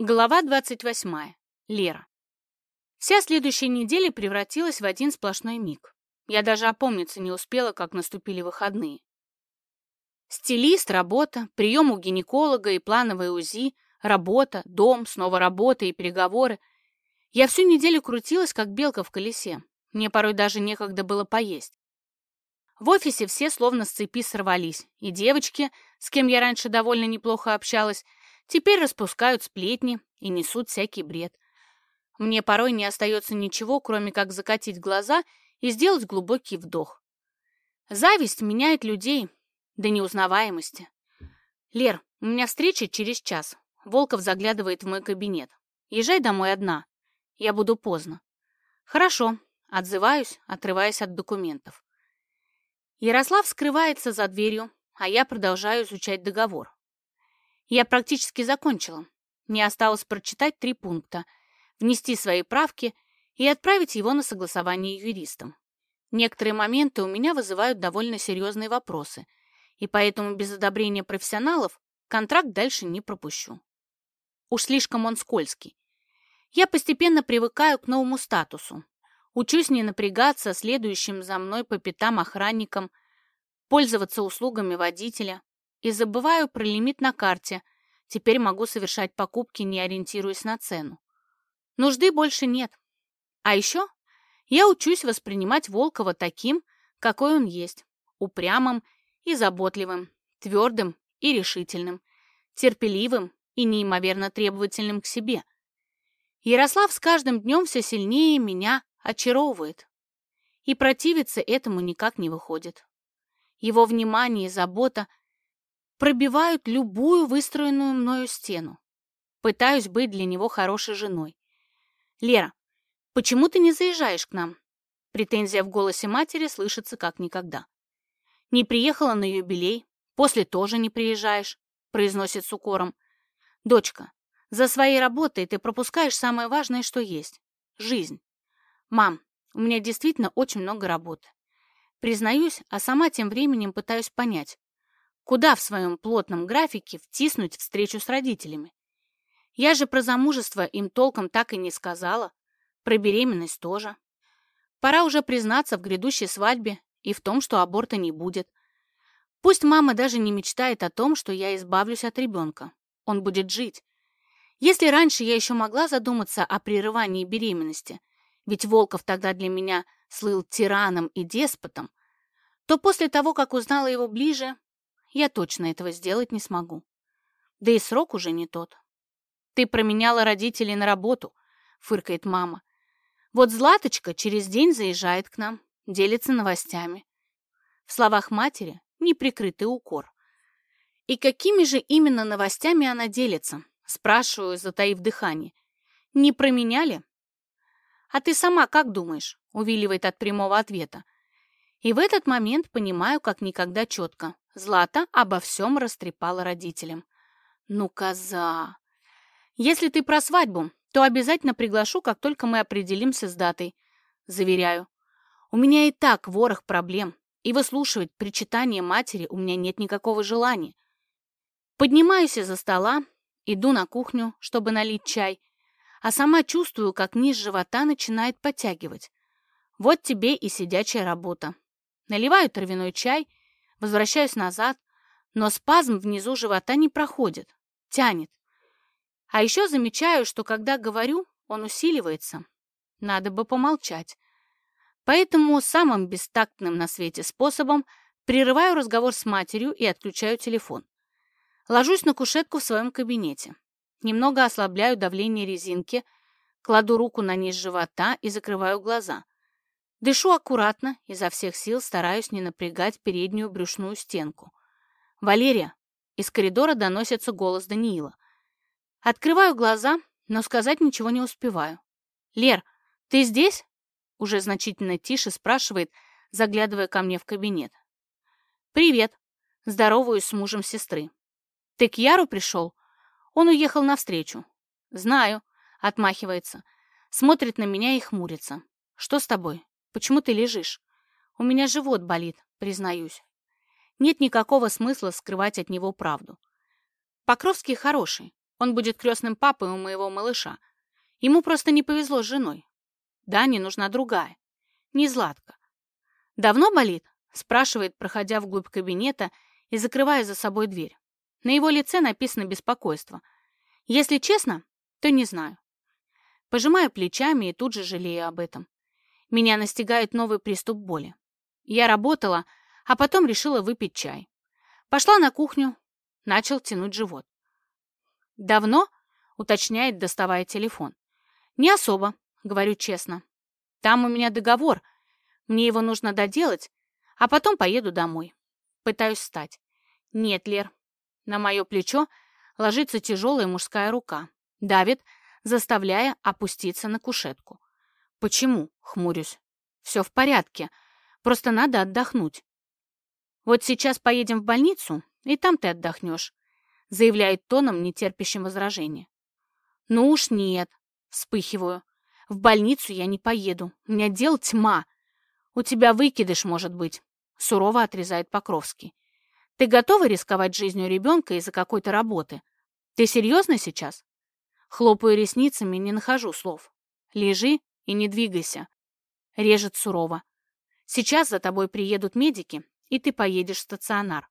Глава 28. Лера. Вся следующая неделя превратилась в один сплошной миг. Я даже опомниться не успела, как наступили выходные. Стилист, работа, прием у гинеколога и плановое УЗИ, работа, дом, снова работа и переговоры. Я всю неделю крутилась, как белка в колесе. Мне порой даже некогда было поесть. В офисе все словно с цепи сорвались, и девочки, с кем я раньше довольно неплохо общалась, Теперь распускают сплетни и несут всякий бред. Мне порой не остается ничего, кроме как закатить глаза и сделать глубокий вдох. Зависть меняет людей до неузнаваемости. «Лер, у меня встреча через час». Волков заглядывает в мой кабинет. «Езжай домой одна. Я буду поздно». «Хорошо», — отзываюсь, отрываясь от документов. Ярослав скрывается за дверью, а я продолжаю изучать договор. Я практически закончила. Мне осталось прочитать три пункта, внести свои правки и отправить его на согласование юристам. Некоторые моменты у меня вызывают довольно серьезные вопросы, и поэтому без одобрения профессионалов контракт дальше не пропущу. Уж слишком он скользкий. Я постепенно привыкаю к новому статусу. Учусь не напрягаться следующим за мной по пятам охранникам, пользоваться услугами водителя, и забываю про лимит на карте. Теперь могу совершать покупки, не ориентируясь на цену. Нужды больше нет. А еще я учусь воспринимать Волкова таким, какой он есть. Упрямым и заботливым, твердым и решительным, терпеливым и неимоверно требовательным к себе. Ярослав с каждым днем все сильнее меня очаровывает. И противиться этому никак не выходит. Его внимание и забота пробивают любую выстроенную мною стену. Пытаюсь быть для него хорошей женой. «Лера, почему ты не заезжаешь к нам?» Претензия в голосе матери слышится как никогда. «Не приехала на юбилей, после тоже не приезжаешь», произносит с укором. «Дочка, за своей работой ты пропускаешь самое важное, что есть — жизнь. Мам, у меня действительно очень много работы. Признаюсь, а сама тем временем пытаюсь понять, Куда в своем плотном графике втиснуть встречу с родителями? Я же про замужество им толком так и не сказала. Про беременность тоже. Пора уже признаться в грядущей свадьбе и в том, что аборта не будет. Пусть мама даже не мечтает о том, что я избавлюсь от ребенка. Он будет жить. Если раньше я еще могла задуматься о прерывании беременности, ведь Волков тогда для меня слыл тираном и деспотом, то после того, как узнала его ближе, я точно этого сделать не смогу. Да и срок уже не тот. «Ты променяла родителей на работу», — фыркает мама. «Вот Златочка через день заезжает к нам, делится новостями». В словах матери неприкрытый укор. «И какими же именно новостями она делится?» — спрашиваю, затаив дыхание. «Не променяли?» «А ты сама как думаешь?» — увиливает от прямого ответа. И в этот момент понимаю, как никогда четко. Злата обо всем растрепала родителям. «Ну, коза! Если ты про свадьбу, то обязательно приглашу, как только мы определимся с датой. Заверяю. У меня и так ворох проблем, и выслушивать причитание матери у меня нет никакого желания. Поднимаюсь из-за стола, иду на кухню, чтобы налить чай, а сама чувствую, как низ живота начинает подтягивать. Вот тебе и сидячая работа. Наливаю травяной чай Возвращаюсь назад, но спазм внизу живота не проходит, тянет. А еще замечаю, что когда говорю, он усиливается. Надо бы помолчать. Поэтому самым бестактным на свете способом прерываю разговор с матерью и отключаю телефон. Ложусь на кушетку в своем кабинете. Немного ослабляю давление резинки, кладу руку на низ живота и закрываю глаза. Дышу аккуратно, изо всех сил стараюсь не напрягать переднюю брюшную стенку. «Валерия!» Из коридора доносится голос Даниила. Открываю глаза, но сказать ничего не успеваю. «Лер, ты здесь?» Уже значительно тише спрашивает, заглядывая ко мне в кабинет. «Привет!» Здороваюсь с мужем сестры. «Ты к Яру пришел?» Он уехал навстречу. «Знаю», — отмахивается. Смотрит на меня и хмурится. «Что с тобой?» Почему ты лежишь? У меня живот болит, признаюсь. Нет никакого смысла скрывать от него правду. Покровский хороший, Он будет крестным папой у моего малыша. Ему просто не повезло с женой. Дане нужна другая. Не Златка. «Давно болит?» — спрашивает, проходя вглубь кабинета и закрывая за собой дверь. На его лице написано беспокойство. Если честно, то не знаю. Пожимаю плечами и тут же жалею об этом. Меня настигает новый приступ боли. Я работала, а потом решила выпить чай. Пошла на кухню, начал тянуть живот. «Давно?» — уточняет, доставая телефон. «Не особо», — говорю честно. «Там у меня договор. Мне его нужно доделать, а потом поеду домой. Пытаюсь встать. Нет, Лер. На мое плечо ложится тяжелая мужская рука. Давит, заставляя опуститься на кушетку. «Почему?» — хмурюсь. «Все в порядке. Просто надо отдохнуть. Вот сейчас поедем в больницу, и там ты отдохнешь», — заявляет тоном, нетерпящим возражения. «Ну уж нет», — вспыхиваю. «В больницу я не поеду. У меня дел тьма. У тебя выкидыш, может быть», — сурово отрезает Покровский. «Ты готова рисковать жизнью ребенка из-за какой-то работы? Ты серьезно сейчас?» Хлопаю ресницами, не нахожу слов. «Лежи и не двигайся», — режет сурово. «Сейчас за тобой приедут медики, и ты поедешь в стационар.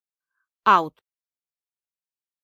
Аут.